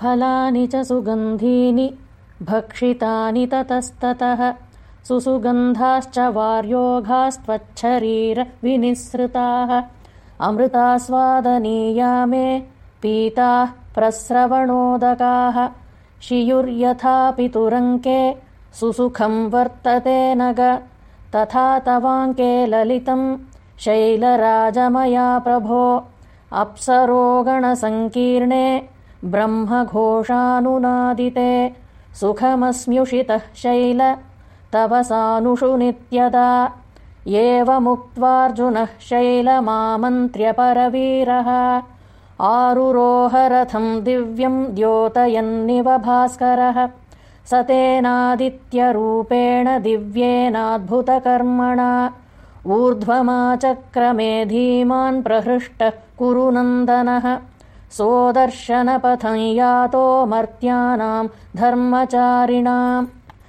फलानि च सुगन्धीनि भक्षितानि ततस्ततः सुसुगन्धाश्च वार्योघास्त्वच्छरीरविनिःसृताः अमृतास्वादनीया मे पीताः प्रस्रवणोदकाः शियुर्यथा पितुरङ्के सुसुखं वर्तते नग तथा तवाङ्के ललितम् शैलराजमया प्रभो अप्सरोगणसङ्कीर्णे ब्रह्मघोषानुनादिते सुखमस्म्युषितः शैल तव सानुषु नित्यदा। एवमुक्त्वार्जुनः शैलमामन्त्र्यपरवीरः आरुरोहरथम् दिव्यम् द्योतयन्निव भास्करः। स तेनादित्यरूपेण दिव्येनाद्भुतकर्मणा। ऊर्ध्वमाचक्रमे धीमान् प्रहृष्टः कुरु नन्दनः सोदर्शनपथम् यातो मर्त्यानाम् धर्मचारिणाम्